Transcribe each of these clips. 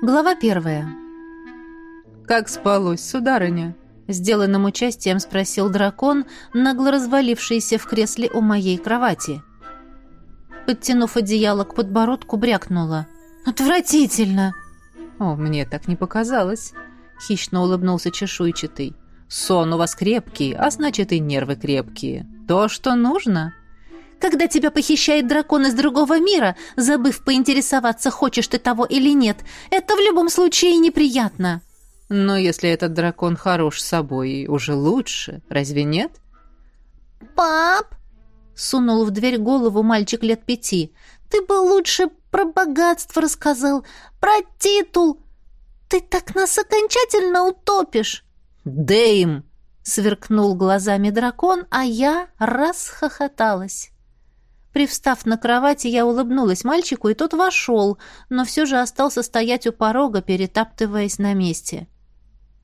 Глава первая. «Как спалось, сударыня?» Сделанным участием спросил дракон, нагло развалившийся в кресле у моей кровати. Подтянув одеяло к подбородку, брякнула. «Отвратительно!» «О, мне так не показалось!» Хищно улыбнулся чешуйчатый. «Сон у вас крепкий, а значит и нервы крепкие. То, что нужно!» Когда тебя похищает дракон из другого мира, забыв поинтересоваться, хочешь ты того или нет, это в любом случае неприятно. Но если этот дракон хорош собой, уже лучше, разве нет? Пап, сунул в дверь голову мальчик лет пяти. Ты бы лучше про богатство рассказал, про титул. Ты так нас окончательно утопишь. Дэйм, сверкнул глазами дракон, а я расхохоталась. Привстав на кровати, я улыбнулась мальчику, и тот вошел, но все же остался стоять у порога, перетаптываясь на месте.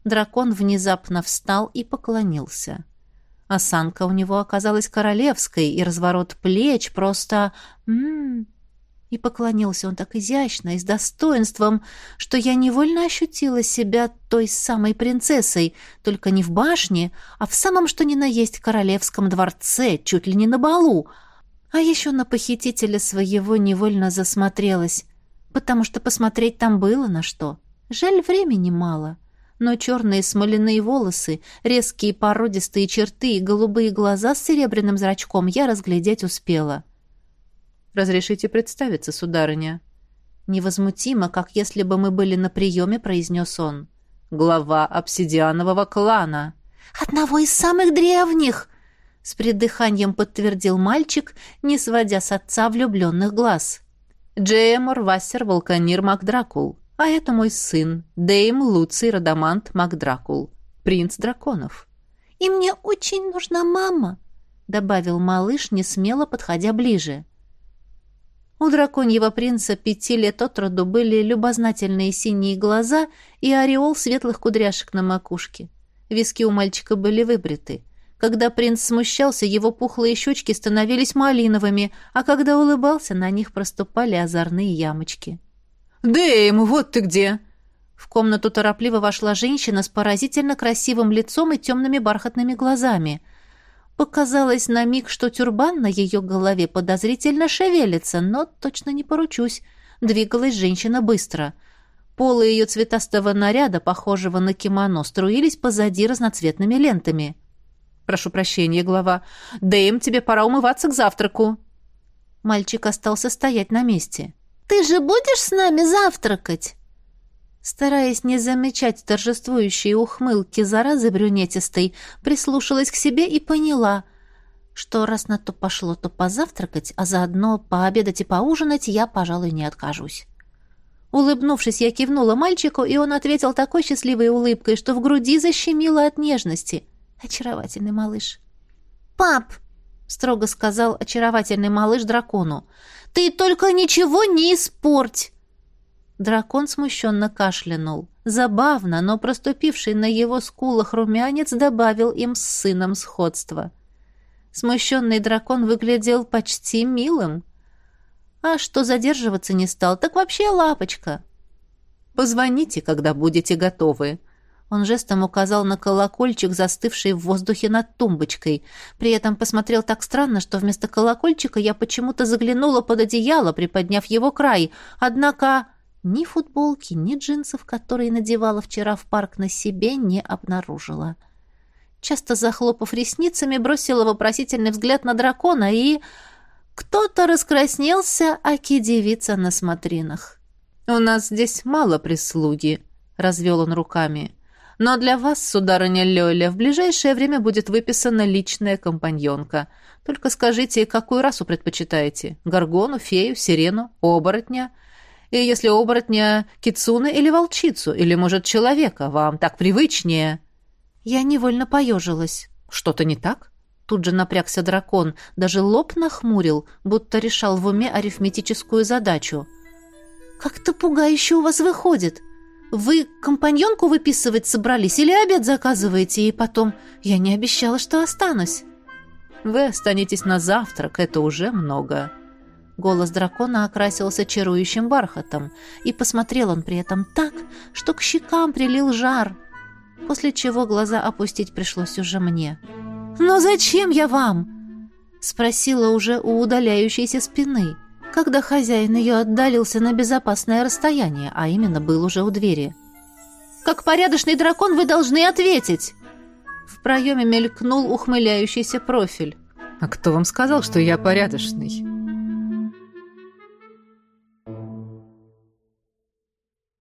Дракон внезапно встал и поклонился. Осанка у него оказалась королевской, и разворот плеч просто... М -м -м. И поклонился он так изящно и с достоинством, что я невольно ощутила себя той самой принцессой, только не в башне, а в самом что ни на есть королевском дворце, чуть ли не на балу, а еще на похитителя своего невольно засмотрелась, потому что посмотреть там было на что. Жаль, времени мало. Но черные смоляные волосы, резкие породистые черты и голубые глаза с серебряным зрачком я разглядеть успела. «Разрешите представиться, сударыня?» Невозмутимо, как если бы мы были на приеме, произнес он. «Глава обсидианового клана». «Одного из самых древних!» С придыханием подтвердил мальчик, не сводя с отца влюбленных глаз. Джеймор Вассер Волканир Макдракул, а это мой сын, Дейм Луций Радамант Макдракул, принц драконов. «И мне очень нужна мама», — добавил малыш, не смело подходя ближе. У драконьего принца пяти лет от роду были любознательные синие глаза и ореол светлых кудряшек на макушке. Виски у мальчика были выбриты. Когда принц смущался, его пухлые щечки становились малиновыми, а когда улыбался, на них проступали озорные ямочки. «Дэйм, вот ты где!» В комнату торопливо вошла женщина с поразительно красивым лицом и темными бархатными глазами. Показалось на миг, что тюрбан на ее голове подозрительно шевелится, но точно не поручусь. Двигалась женщина быстро. Полы ее цветастого наряда, похожего на кимоно, струились позади разноцветными лентами. «Прошу прощения, глава. Дэйм, тебе пора умываться к завтраку». Мальчик остался стоять на месте. «Ты же будешь с нами завтракать?» Стараясь не замечать торжествующие ухмылки заразы брюнетистой, прислушалась к себе и поняла, что раз на то пошло, то позавтракать, а заодно пообедать и поужинать я, пожалуй, не откажусь. Улыбнувшись, я кивнула мальчику, и он ответил такой счастливой улыбкой, что в груди защемило от нежности — Очаровательный малыш. «Пап!» — строго сказал очаровательный малыш дракону. «Ты только ничего не испорть!» Дракон смущенно кашлянул. Забавно, но проступивший на его скулах румянец добавил им с сыном сходства. Смущенный дракон выглядел почти милым. А что задерживаться не стал, так вообще лапочка. «Позвоните, когда будете готовы», он жестом указал на колокольчик, застывший в воздухе над тумбочкой. При этом посмотрел так странно, что вместо колокольчика я почему-то заглянула под одеяло, приподняв его край. Однако ни футболки, ни джинсов, которые надевала вчера в парк на себе, не обнаружила. Часто захлопав ресницами, бросила вопросительный взгляд на дракона и... Кто-то раскраснелся, аки девица на смотринах. «У нас здесь мало прислуги», — развел он руками. Но для вас, сударыня Лёля, в ближайшее время будет выписана личная компаньонка. Только скажите, какую расу предпочитаете? Горгону, фею, сирену, оборотня? И если оборотня, кицуны или волчицу, или, может, человека, вам так привычнее?» Я невольно поежилась. «Что-то не так?» Тут же напрягся дракон, даже лоб нахмурил, будто решал в уме арифметическую задачу. «Как-то пугающе у вас выходит!» Вы компаньонку выписывать собрались или обед заказываете, и потом... Я не обещала, что останусь». «Вы останетесь на завтрак, это уже много». Голос дракона окрасился чарующим бархатом, и посмотрел он при этом так, что к щекам прилил жар, после чего глаза опустить пришлось уже мне. «Но зачем я вам?» — спросила уже у удаляющейся спины, когда хозяин ее отдалился на безопасное расстояние, а именно был уже у двери. «Как порядочный дракон вы должны ответить!» В проеме мелькнул ухмыляющийся профиль. «А кто вам сказал, что я порядочный?»